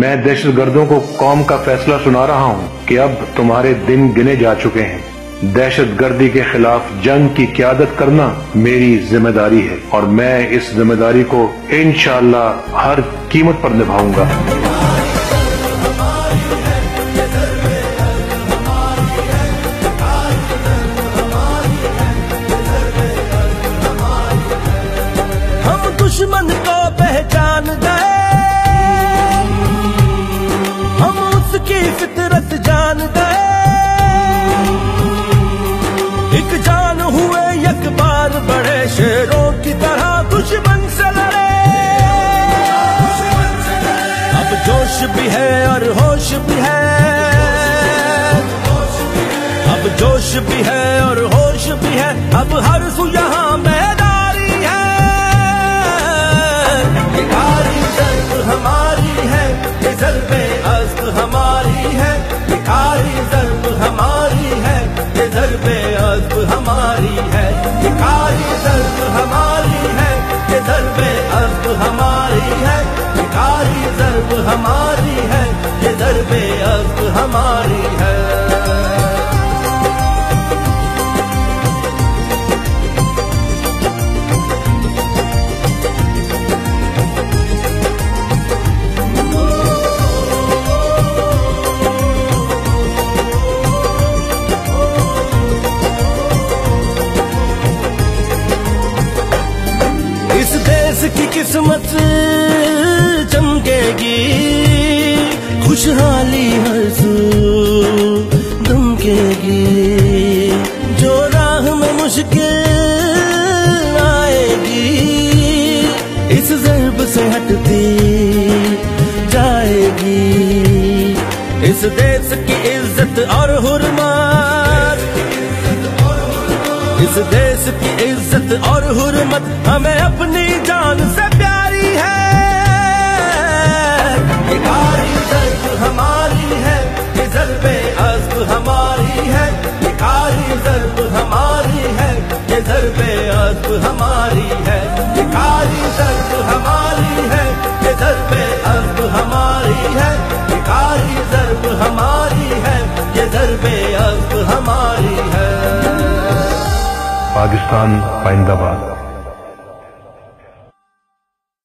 میں دہشت گردوں کو قوم کا فیصلہ سنا رہا ہوں کہ اب تمہارے دن گنے جا چکے ہیں۔ دہشت گردی کے خلاف جنگ کی قیادت کرنا میری ذمہ داری ہے اور میں اس ذمہ داری کو انشاءاللہ ہر قیمت پر نبھاؤں گا۔ ہم دشمن کو پہچان بھی ہے اور ہوش بھی ہے، اب جوش بھی ہے اور ہوش بھی ہے، اب ہر سو یہاں بیداری ہے۔ یہ کاری ضرب ہماری ہے، یہ ضرب ازب ہماری ضرب ہماری ہے یہ ضرب ازب ہماری ہے۔ اس دیس کی قسمت چمکے گی، خوشحالی ہر سو دمکے گی۔ جو راہ میں مشکل آئے گی، اس ضرب سے ہٹتی جائے گی۔ اس دیس کی عزت اور حرمت، اس دیس کی عزت اور حرمت، ہمیں اپنی جان سے پیاری یہ ضرب ازب ہماری ہے یہ کاری ضرب ہماری ہے یہ ضرب ازب ہماری ہے یہ کاری ضرب ہماری ہے یہ ضرب ازب ہماری ہے۔ پاکستان پائندہ باد۔